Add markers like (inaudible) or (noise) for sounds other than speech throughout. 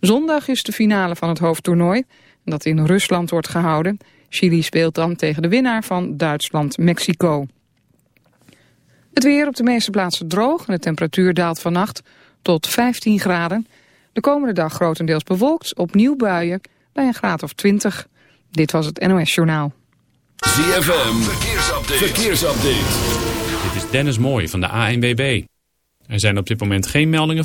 Zondag is de finale van het hoofdtoernooi, dat in Rusland wordt gehouden. Chili speelt dan tegen de winnaar van Duitsland-Mexico. Het weer op de meeste plaatsen droog en de temperatuur daalt vannacht tot 15 graden. De komende dag grotendeels bewolkt, opnieuw buien bij een graad of 20. Dit was het NOS Journaal. ZFM, verkeersupdate. verkeersupdate. Dit is Dennis Mooij van de ANWB. Er zijn op dit moment geen meldingen.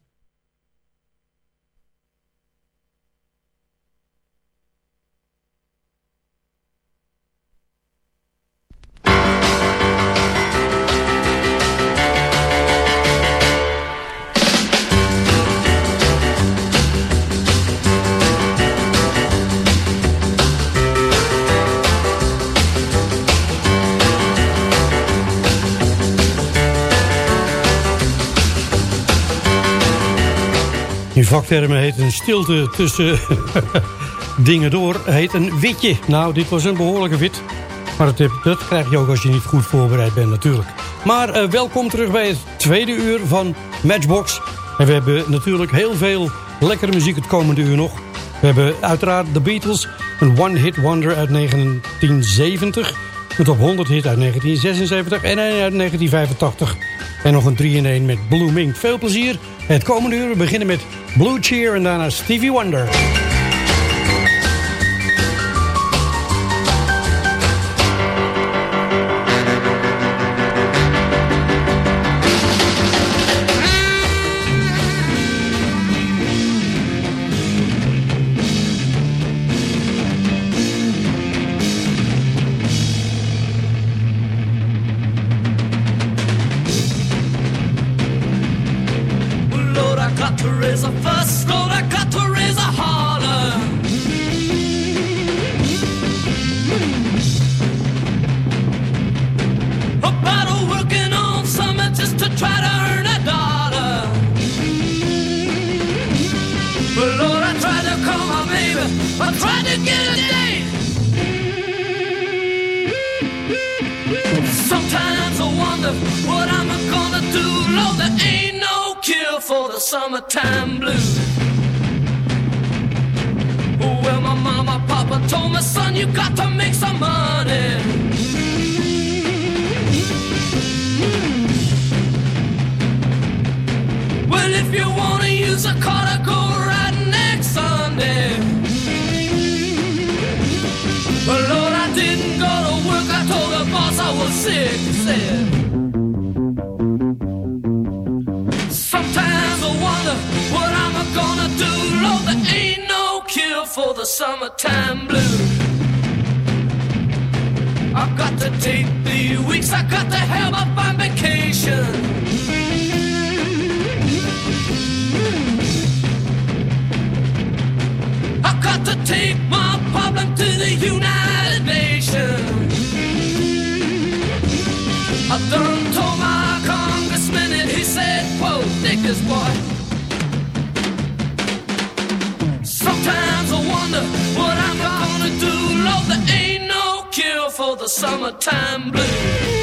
Vaktermen heet een stilte tussen (laughs) dingen door heet een witje. Nou, dit was een behoorlijke wit. Maar dat, krijg je ook als je niet goed voorbereid bent natuurlijk. Maar uh, welkom terug bij het tweede uur van Matchbox. En we hebben natuurlijk heel veel lekkere muziek het komende uur nog. We hebben uiteraard The Beatles, een one-hit wonder uit 1970. Een top 100 hit uit 1976 en een uit 1985. En nog een 3-in-1 met Blooming. Veel plezier. Het komende uur beginnen met Blue Cheer en daarna Stevie Wonder. summertime blues. Well, my mama, papa told me, son, you got to make some money. Well, if you wanna use a car to go riding next Sunday. But Lord, I didn't go to work. I told the boss I was sick. Said. take the weeks I got to have up on vacation. summertime blues.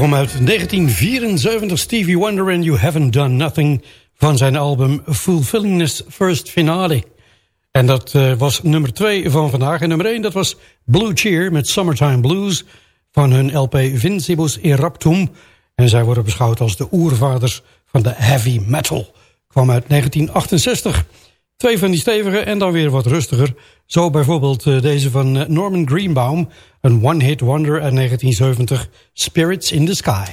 kwam uit 1974 Stevie Wonder and You Haven't Done Nothing... van zijn album Fulfillingness First Finale. En dat eh, was nummer 2 van vandaag. En nummer 1, dat was Blue Cheer met Summertime Blues... van hun LP Vincibus Eruptum. En zij worden beschouwd als de oervaders van de heavy metal. Kwam uit 1968... Twee van die stevige en dan weer wat rustiger. Zo bijvoorbeeld eh, deze van eh, Norman Greenbaum. Een one-hit wonder uit 1970, Spirits in the Sky.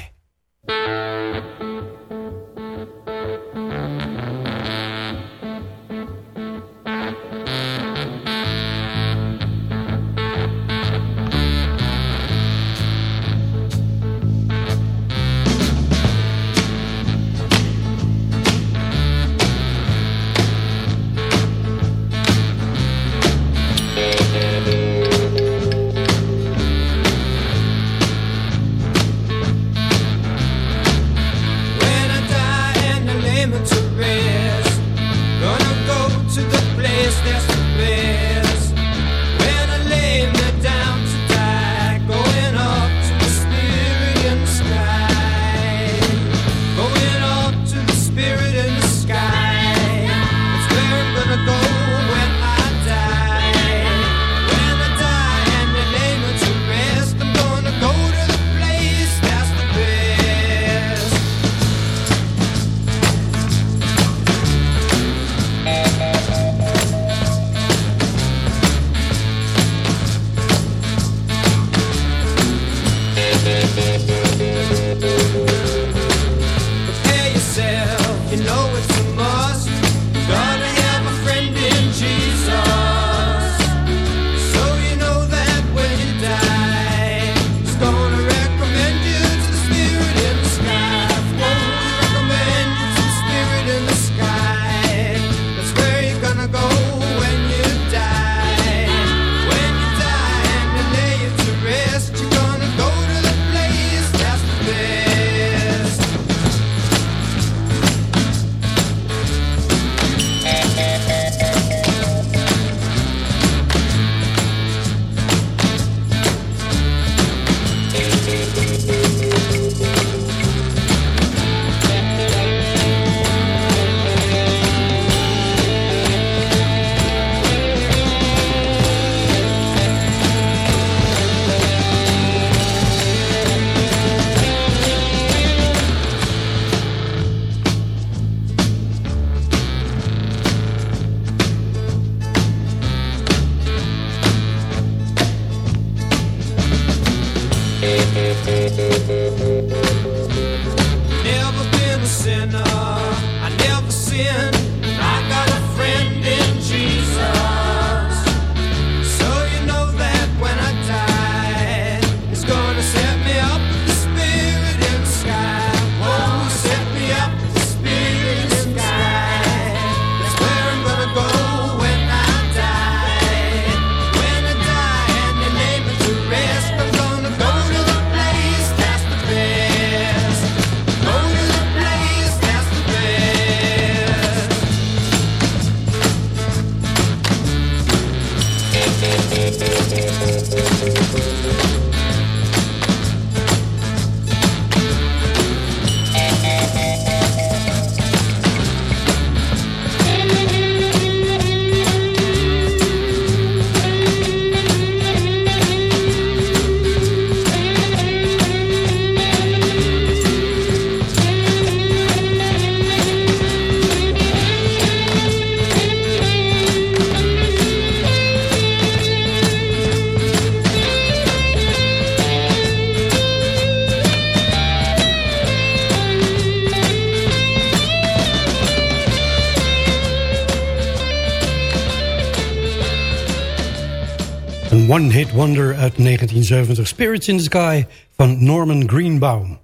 One-hit wonder uit 1970, Spirits in the Sky van Norman Greenbaum.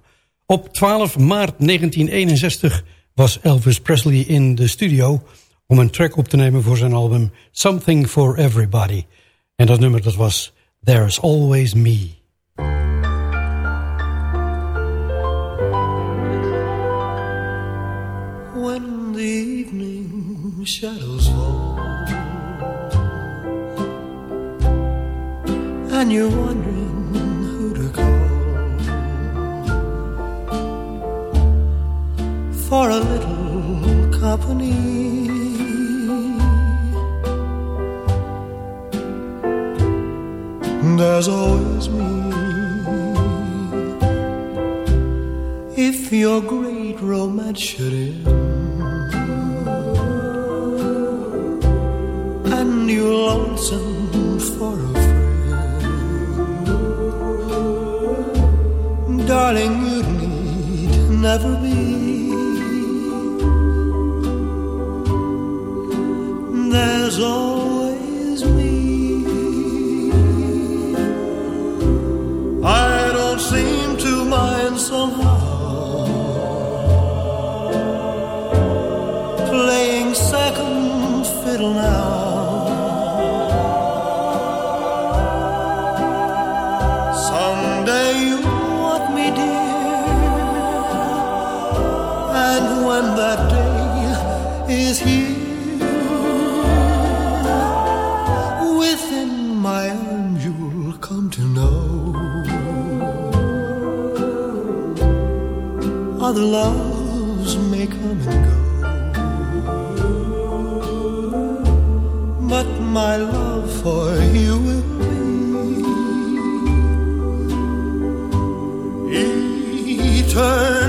Op 12 maart 1961 was Elvis Presley in de studio... om een track op te nemen voor zijn album Something for Everybody. En dat nummer dat was There's Always Me. When the evening shadows and you're wondering who to call for a little company. There's always me. If your great romance should end, and you're lonesome for a darling, you need never be. There's always me. I don't seem to mind somehow playing second fiddle now. when that day is here. Within my arms, you'll come to know other loves may come and go, but my love for you will be eternal.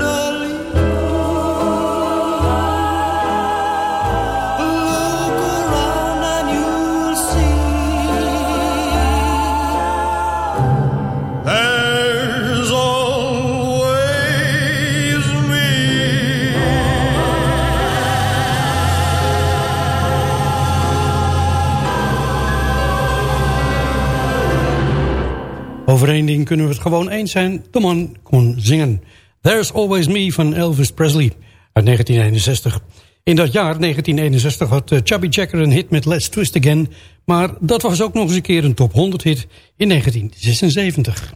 Over één ding kunnen we het gewoon eens zijn. De man kon zingen. There's Always Me van Elvis Presley uit 1961. In dat jaar, 1961, had eh, Chubby Checker een hit met Let's Twist Again. Maar dat was ook nog eens een keer een top 100 hit in 1976.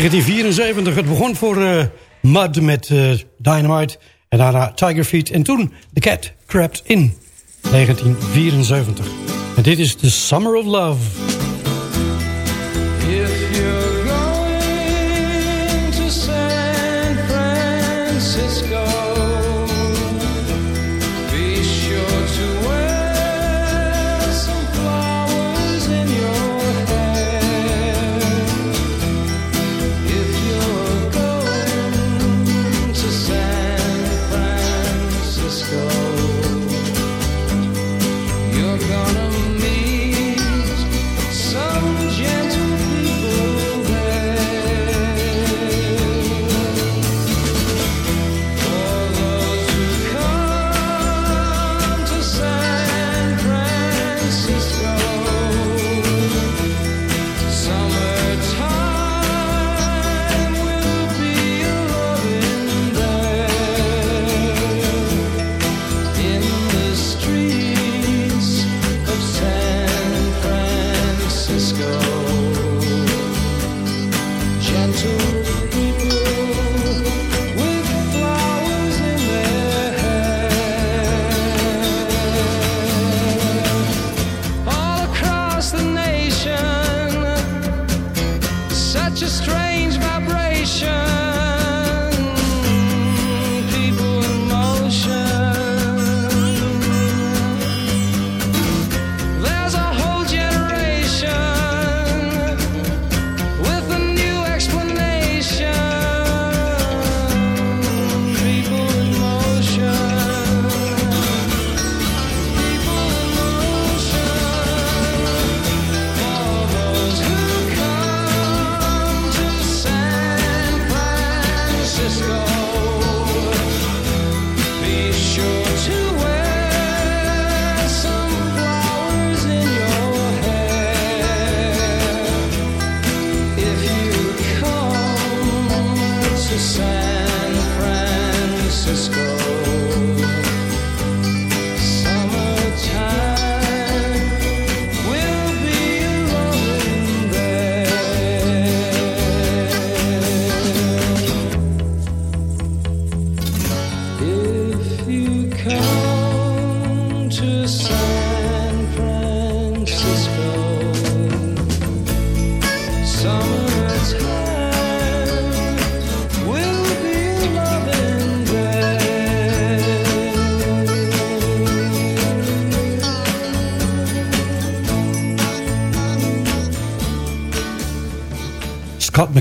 1974. Het begon voor uh, Mud met eh, Dynamite. En daarna Tiger Feet. En toen The Cat Crept In. 1974. En dit is The Summer of Love. Francisco.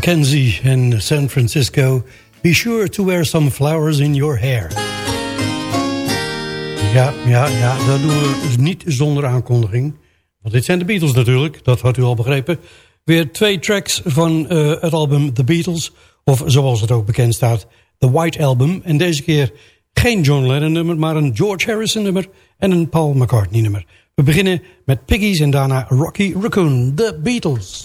McKenzie in San Francisco. Be sure to wear some flowers in your hair. Ja, ja, ja, dat doen we dus niet zonder aankondiging. Want dit zijn de Beatles natuurlijk, dat had u al begrepen. Weer twee tracks van uh, het album The Beatles. Of zoals het ook bekend staat, The White Album. En deze keer geen John Lennon nummer, maar een George Harrison nummer en een Paul McCartney nummer. We beginnen met Piggies en daarna Rocky Raccoon, The Beatles.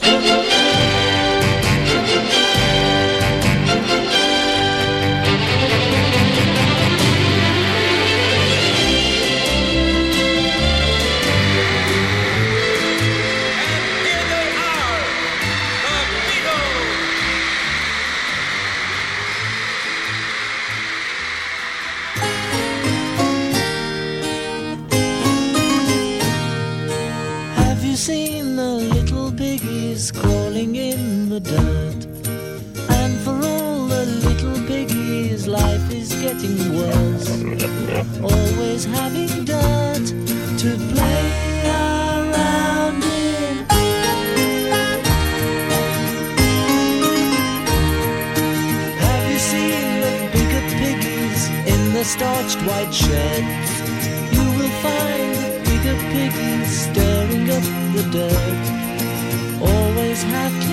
Always having dirt to play around in. Have you seen the bigger piggies in the starched white sheds? You will find the bigger piggies stirring up the dirt always have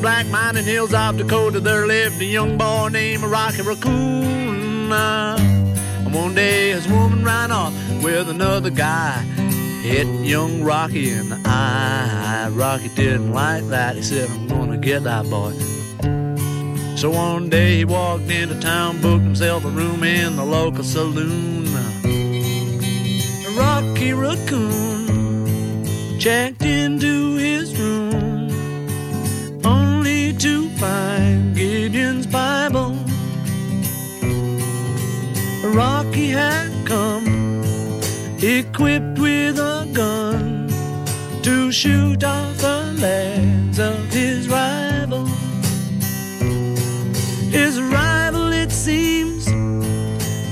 black mining hills of Dakota there lived a young boy named Rocky Raccoon. And one day his woman ran off with another guy. Hit young Rocky in the eye. Rocky didn't like that. He said, I'm gonna get that boy. So one day he walked into town, booked himself a room in the local saloon. Rocky Raccoon checked into his room find Gideon's Bible. Rocky had come equipped with a gun to shoot off the legs of his rival. His rival, it seems,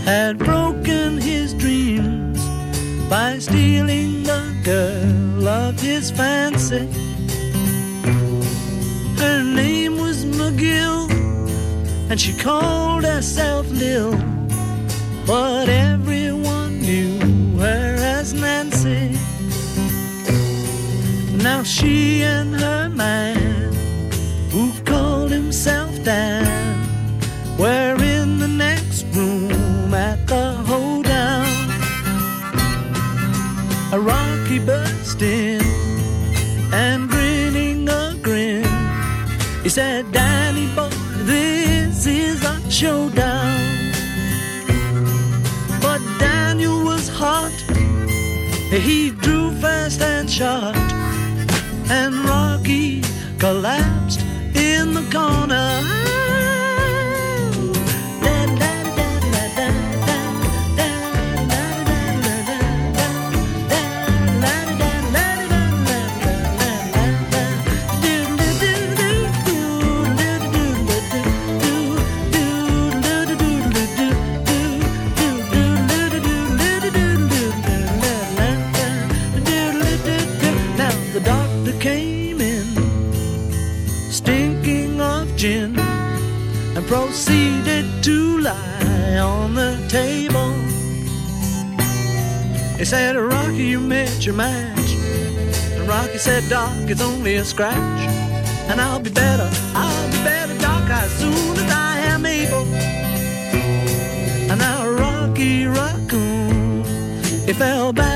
had broken his dreams by stealing the girl of his fancy. Her name McGill, and she called herself Lil, but everyone knew her as Nancy. Now she and her man, who called himself Dan, were in the next room at the hoedown. A Rocky burst in and. He said, Danny boy, this is a showdown. But Daniel was hot. He drew fast and shot. And Rocky collapsed in the corner. Your match. And Rocky said, Doc, it's only a scratch. And I'll be better, I'll be better, Doc, as soon as I am able. And now Rocky Raccoon, he fell back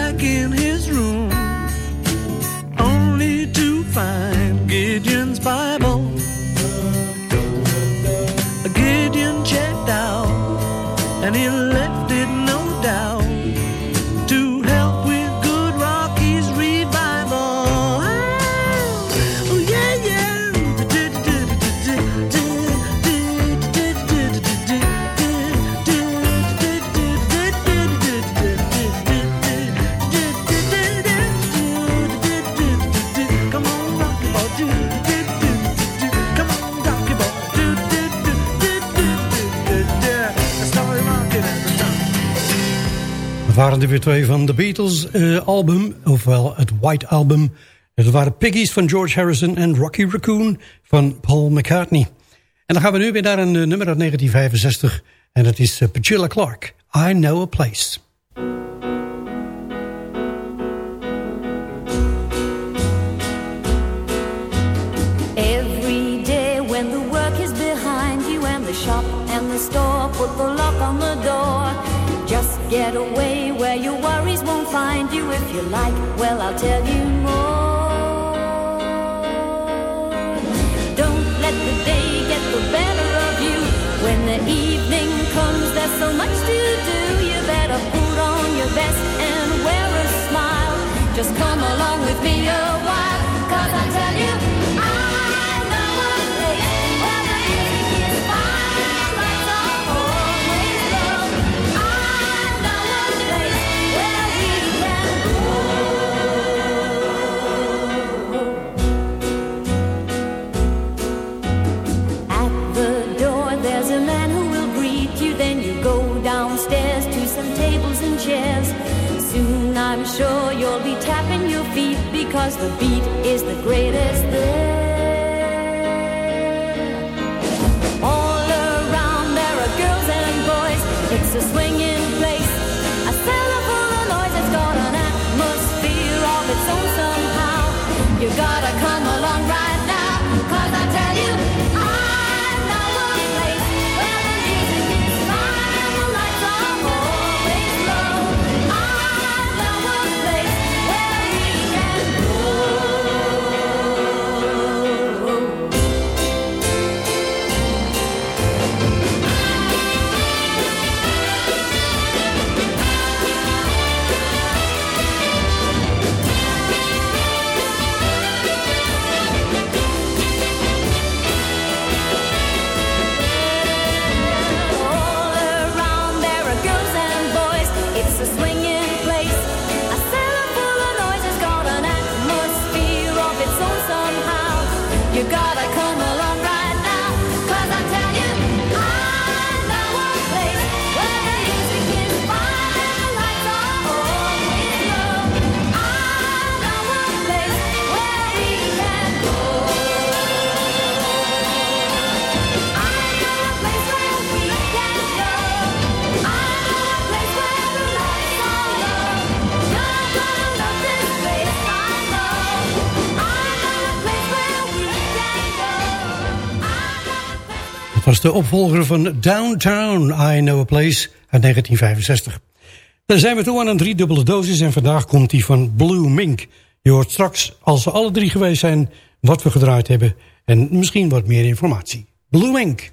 er weer twee van de Beatles eh, album, ofwel het White Album. Het waren Piggies van George Harrison en Rocky Raccoon van Paul McCartney. En dan gaan we nu weer naar een eh, nummer uit 1965. En dat is uh, Petula Clark, I Know a Place. Every day when the work is behind you and the shop and the store put the lock on the door. Just get away where your worries won't find you. If you like, well, I'll tell you more. Don't let the day get the better of you. When the evening comes, there's so much to do. You better put on your best and wear a smile. Just come along with me a while, because the beat is the greatest there. Het was de opvolger van Downtown, I Know a Place uit 1965. Dan zijn we toe aan een driedubbele dosis en vandaag komt die van Blue Mink. Je hoort straks, als ze alle drie geweest zijn, wat we gedraaid hebben... en misschien wat meer informatie. Blue Mink.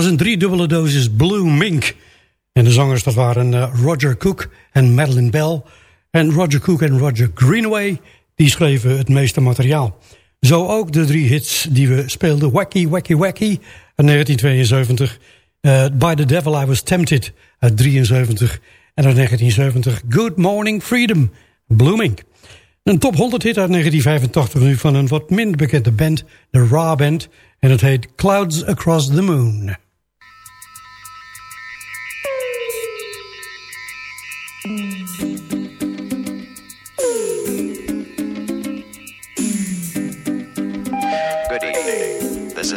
was een driedubbele dosis Blue Mink. En de zangers dat waren eh, Roger Cook en Madeline Bell. En Roger Cook en Roger Greenway, die schreven het meeste materiaal. Zo ook de drie hits die we speelden. Wacky, Wacky, Wacky uit 1972. Eh, By the Devil I Was Tempted uit 73. En uit 1970 Good Morning Freedom, Blooming. Een top 100 hit uit 1985 nu van een wat minder bekende band, de Ra Band. En het heet Clouds Across the Moon.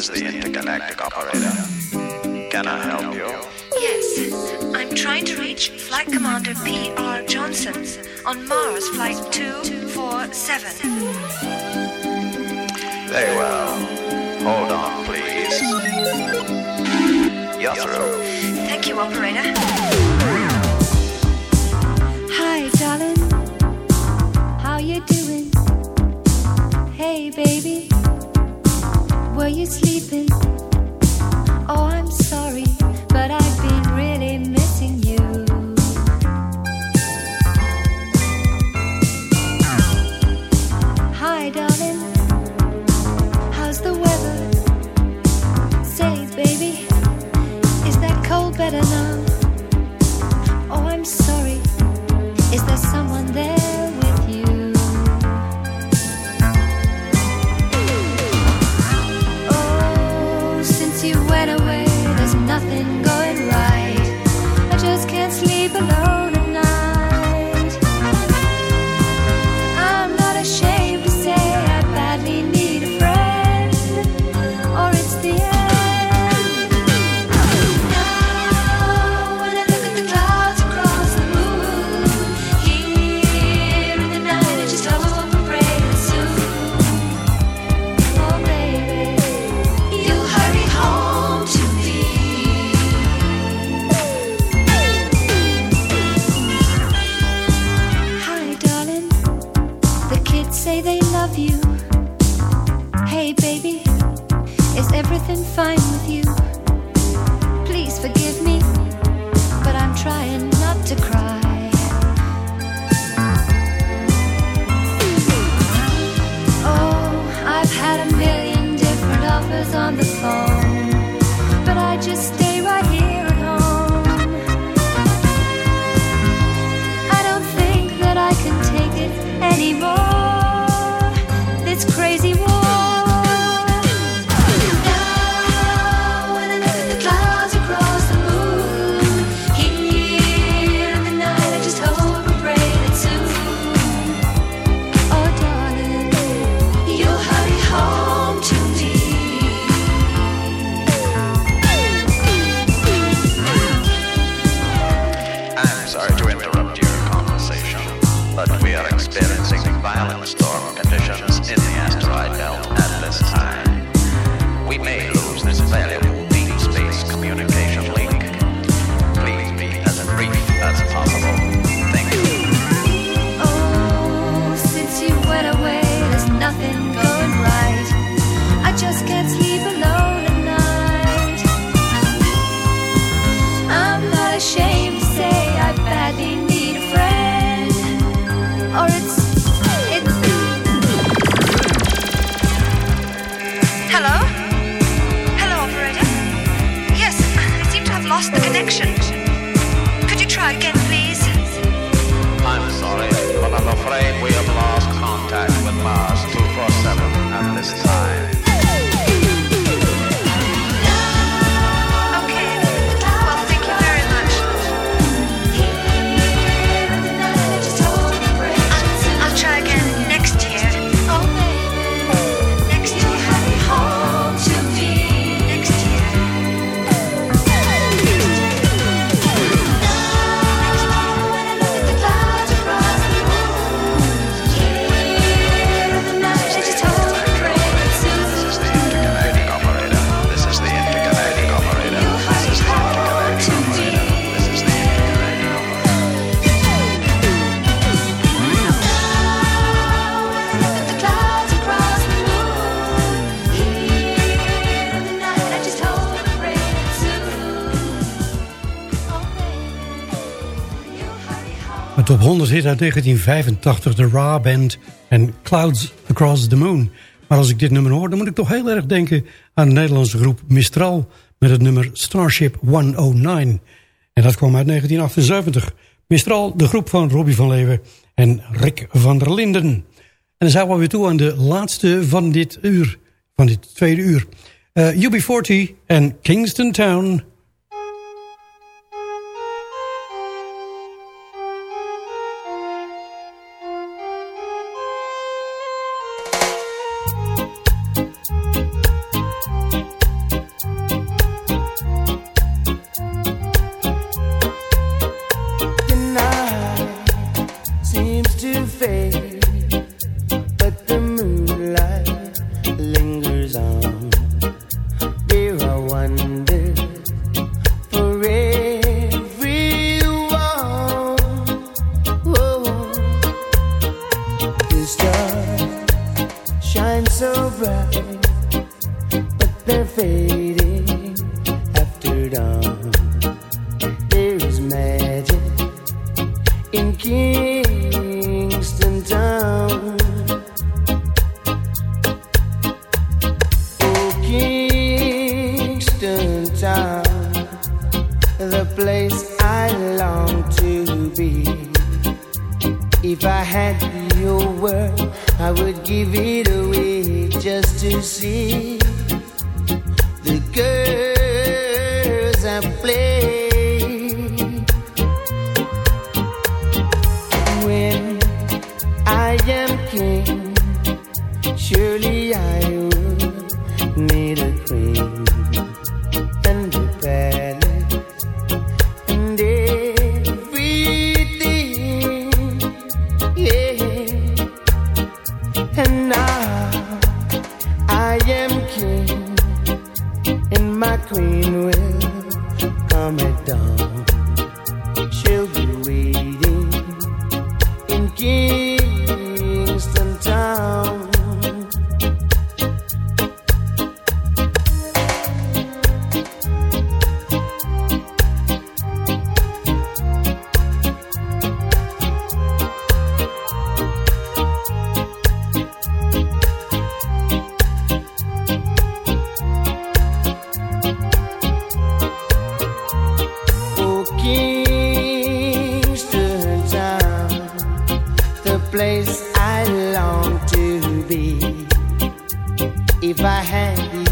is the intergalactic operator. Can I help you? Yes, I'm trying to reach Flight Commander P.R. Johnson on Mars Flight 247. Very well. Hold on, please. You're through. Thank you, operator. Hi, darling. How you doing? Hey, baby were you sleeping? the phone. bijzonders hit uit 1985, de Raw Band en Clouds Across the Moon. Maar als ik dit nummer hoor, dan moet ik toch heel erg denken aan de Nederlandse groep Mistral... met het nummer Starship 109. En dat kwam uit 1978. Mistral, de groep van Robbie van Leeuwen en Rick van der Linden. En dan zijn we weer toe aan de laatste van dit uur, van dit tweede uur. Eh, uh, UB40 en Kingston Town...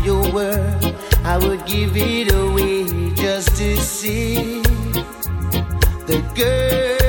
your word, I would give it away just to see the girls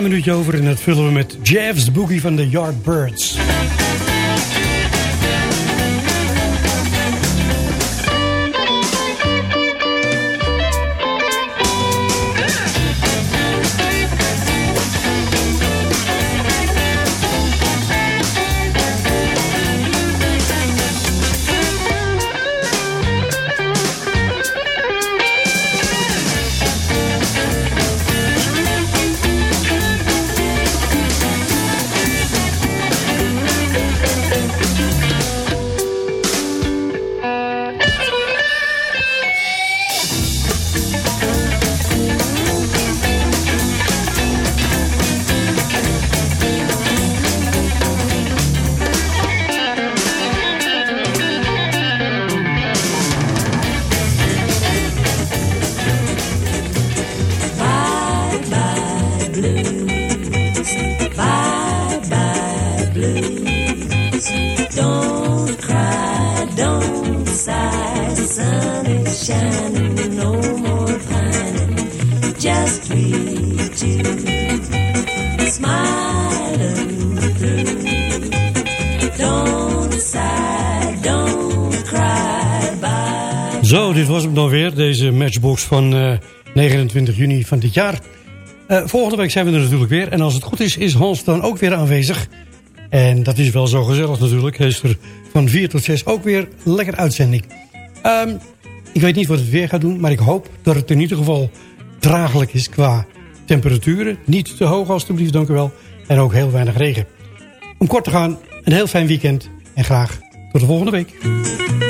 klein minuutje over en dat vullen we met Jeff's Boogie van de Yardbirds. Van eh, 29 juni van dit jaar. Eh, volgende week zijn we er natuurlijk weer. En als het goed is, is Hans dan ook weer aanwezig. En dat is wel zo gezellig natuurlijk. Hij is er van 4 tot 6 ook weer lekker uitzending. Ehm, ik weet niet wat het weer gaat doen, maar ik hoop dat het in ieder geval draaglijk is qua temperaturen. Niet te hoog alstublieft, dank u wel. En ook heel weinig regen. Om kort te gaan, een heel fijn weekend. En graag tot de volgende week.